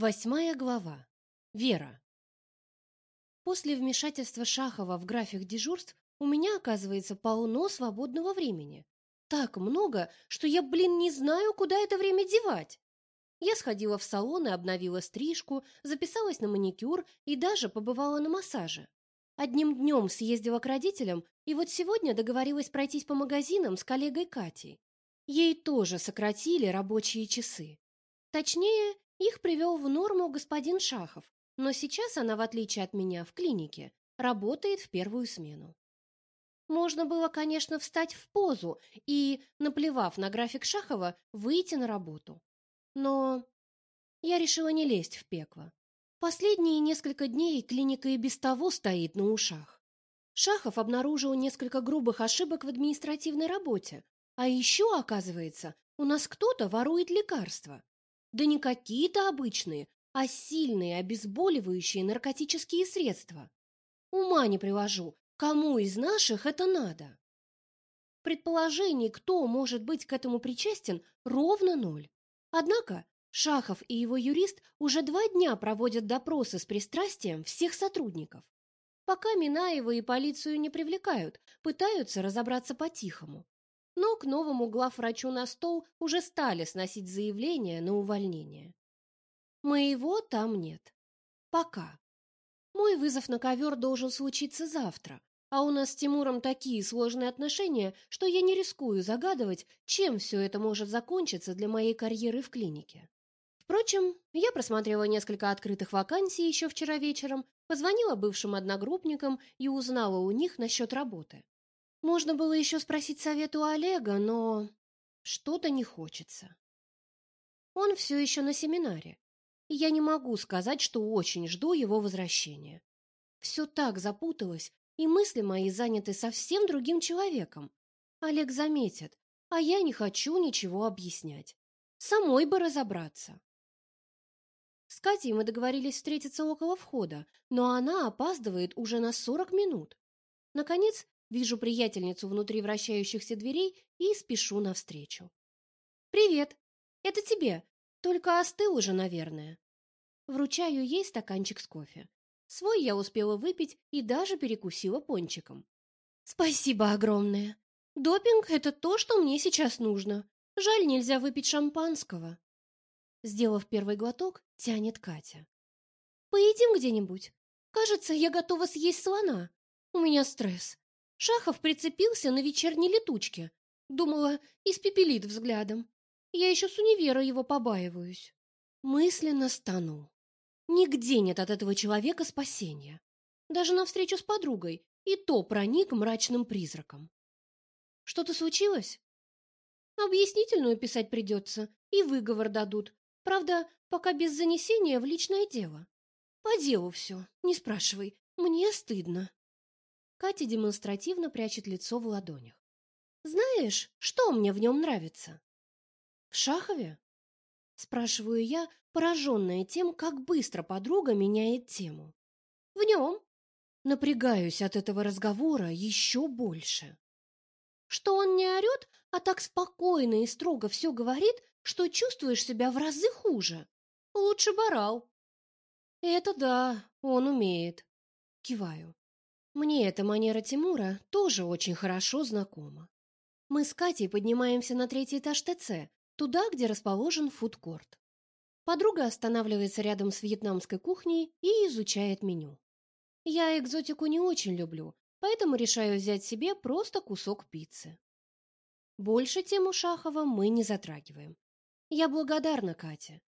Восьмая глава. Вера. После вмешательства Шахова в график дежурств у меня оказывается полно свободного времени. Так много, что я, блин, не знаю, куда это время девать. Я сходила в салон и обновила стрижку, записалась на маникюр и даже побывала на массаже. Одним днем съездила к родителям, и вот сегодня договорилась пройтись по магазинам с коллегой Катей. Ей тоже сократили рабочие часы. Точнее, их привел в норму господин Шахов, но сейчас она, в отличие от меня, в клинике, работает в первую смену. Можно было, конечно, встать в позу и, наплевав на график Шахова, выйти на работу. Но я решила не лезть в пекло. Последние несколько дней клиника и без того стоит на ушах. Шахов обнаружил несколько грубых ошибок в административной работе. А еще, оказывается, у нас кто-то ворует лекарства. Да не какие-то обычные, а сильные обезболивающие наркотические средства. Ума не приложу, кому из наших это надо. Предположений, кто может быть к этому причастен, ровно ноль. Однако Шахов и его юрист уже два дня проводят допросы с пристрастием всех сотрудников. Пока Минаева и полицию не привлекают, пытаются разобраться по-тихому но к новому главврачу на стол уже стали сносить заявление на увольнение. Моего там нет. Пока. Мой вызов на ковер должен случиться завтра, а у нас с Тимуром такие сложные отношения, что я не рискую загадывать, чем все это может закончиться для моей карьеры в клинике. Впрочем, я просмотрела несколько открытых вакансий еще вчера вечером, позвонила бывшим одногруппникам и узнала у них насчет работы. Можно было еще спросить совета у Олега, но что-то не хочется. Он все еще на семинаре, и я не могу сказать, что очень жду его возвращения. Все так запуталось, и мысли мои заняты совсем другим человеком. Олег заметит, а я не хочу ничего объяснять. Самой бы разобраться. С Катей мы договорились встретиться около входа, но она опаздывает уже на сорок минут. Наконец, Вижу приятельницу внутри вращающихся дверей и спешу навстречу. «Привет! Это тебе! Только остыл уже, наверное». Вручаю ей стаканчик с кофе. Свой я успела выпить и даже перекусила пончиком. «Спасибо огромное! Допинг — это то, что мне сейчас нужно. Жаль, нельзя выпить шампанского». Сделав первый глоток, тянет Катя. «Поедим где-нибудь? Кажется, я готова съесть слона. У меня стресс. Шахов прицепился на вечерней летучке. Думала, испепелит взглядом. Я еще с универа его побаиваюсь. Мысленно стану. Нигде нет от этого человека спасения. Даже на встречу с подругой и то проник мрачным призраком. Что-то случилось? Объяснительную писать придется, и выговор дадут. Правда, пока без занесения в личное дело. По делу все, не спрашивай, мне стыдно. Катя демонстративно прячет лицо в ладонях. Знаешь, что мне в нем нравится? В Шахове? Спрашиваю я, пораженная тем, как быстро подруга меняет тему. В нем. Напрягаюсь от этого разговора еще больше. Что он не орет, а так спокойно и строго все говорит, что чувствуешь себя в разы хуже. Лучше барал. Это да, он умеет. Киваю. Мне эта манера Тимура тоже очень хорошо знакома. Мы с Катей поднимаемся на третий этаж ТЦ, туда, где расположен фудкорт. Подруга останавливается рядом с вьетнамской кухней и изучает меню. Я экзотику не очень люблю, поэтому решаю взять себе просто кусок пиццы. Больше тему Шахова мы не затрагиваем. Я благодарна Кате.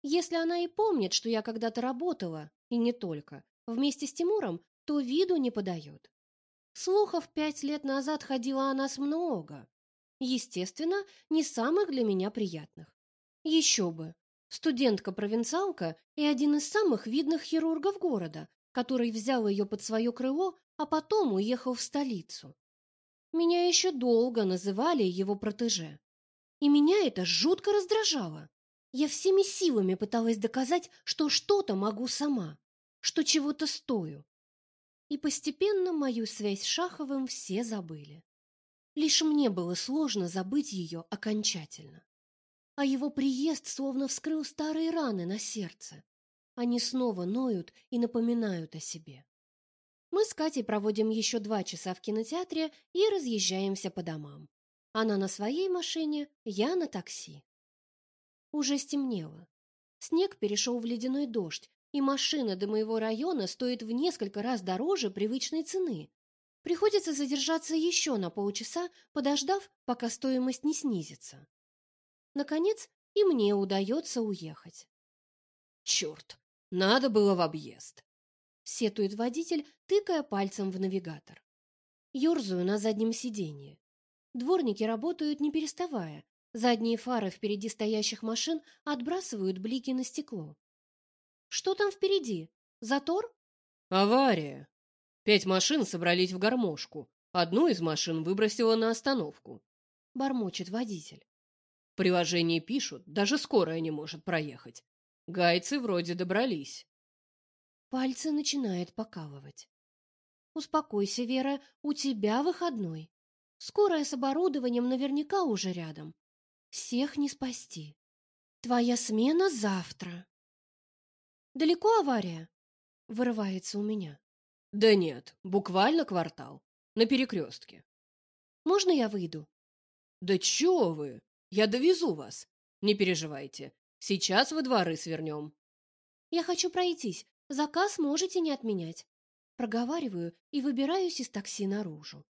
Если она и помнит, что я когда-то работала, и не только, вместе с Тимуром, то виду не подает. Слухов пять лет назад ходило о нас много. Естественно, не самых для меня приятных. Еще бы. Студентка-провинциалка и один из самых видных хирургов города, который взял ее под свое крыло, а потом уехал в столицу. Меня еще долго называли его протеже. И меня это жутко раздражало. Я всеми силами пыталась доказать, что что-то могу сама, что чего-то стою и постепенно мою связь с Шаховым все забыли. Лишь мне было сложно забыть ее окончательно. А его приезд словно вскрыл старые раны на сердце. они снова ноют и напоминают о себе. Мы с Катей проводим еще два часа в кинотеатре и разъезжаемся по домам. Она на своей машине, я на такси. Уже стемнело. Снег перешел в ледяной дождь, и машина до моего района стоит в несколько раз дороже привычной цены. Приходится задержаться еще на полчаса, подождав, пока стоимость не снизится. Наконец, и мне удается уехать. Черт, надо было в объезд сетует водитель, тыкая пальцем в навигатор. Ёрзаю на заднем сиденье. Дворники работают не переставая. Задние фары впереди стоящих машин отбрасывают блики на стекло. Что там впереди? Затор? Авария. Пять машин собрались в гармошку. Одну из машин выбросило на остановку. Бормочет водитель. В приложении пишут, даже скорая не может проехать. Гайцы вроде добрались. Пальцы начинает покалывать. Успокойся, Вера, у тебя выходной. Скорая с оборудованием наверняка уже рядом. Всех не спасти. Твоя смена завтра. Далеко авария? Вырывается у меня. Да нет, буквально квартал. На перекрестке. Можно я выйду? Да чё вы? Я довезу вас. Не переживайте. Сейчас во дворы свернем. Я хочу пройтись. Заказ можете не отменять. Проговариваю и выбираюсь из такси наружу.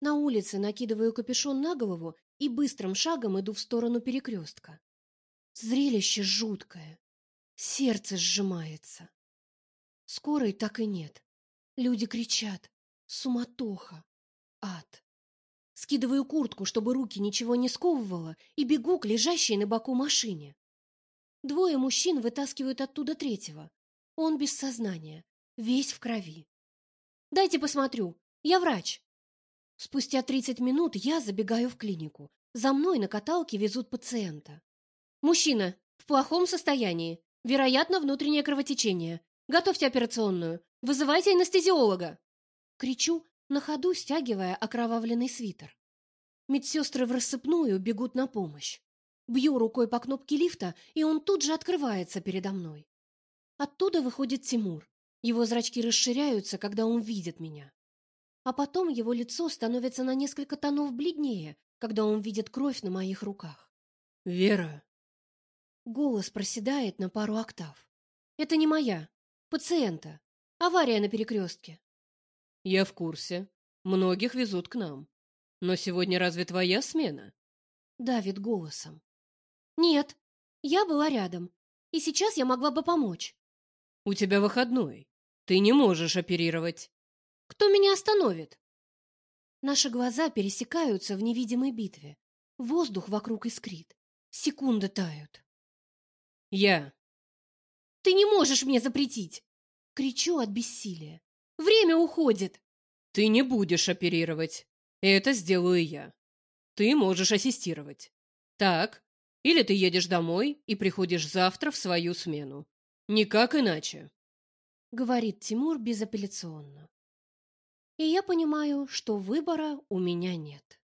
На улице накидываю капюшон на голову и быстрым шагом иду в сторону перекрестка. Зрелище жуткое. Сердце сжимается. Скорой так и нет. Люди кричат. Суматоха. Ад. Скидываю куртку, чтобы руки ничего не сковывало, и бегу к лежащей на боку машине. Двое мужчин вытаскивают оттуда третьего. Он без сознания, весь в крови. Дайте посмотрю. Я врач. Спустя 30 минут я забегаю в клинику. За мной на каталке везут пациента. Мужчина в плохом состоянии. Вероятно, внутреннее кровотечение. Готовьте операционную. Вызывайте анестезиолога. Кричу, на ходу стягивая окровавленный свитер. Медсестры в рассыпную бегут на помощь. Бью рукой по кнопке лифта, и он тут же открывается передо мной. Оттуда выходит Тимур. Его зрачки расширяются, когда он видит меня. А потом его лицо становится на несколько тонов бледнее, когда он видит кровь на моих руках. «Вера!» Голос проседает на пару октав. «Это не моя. Пациента. Авария на перекрестке». «Я в курсе. Многих везут к нам. Но сегодня разве твоя смена?» Давит голосом. «Нет, я была рядом, и сейчас я могла бы помочь. У тебя выходной. Ты не можешь оперировать. Кто меня остановит? Наши глаза пересекаются в невидимой битве. Воздух вокруг искрит. Секунды тают. Я. Ты не можешь мне запретить. Кричу от бессилия. Время уходит. Ты не будешь оперировать. Это сделаю я. Ты можешь ассистировать. Так. Или ты едешь домой и приходишь завтра в свою смену. Никак иначе, говорит Тимур безапелляционно. И я понимаю, что выбора у меня нет.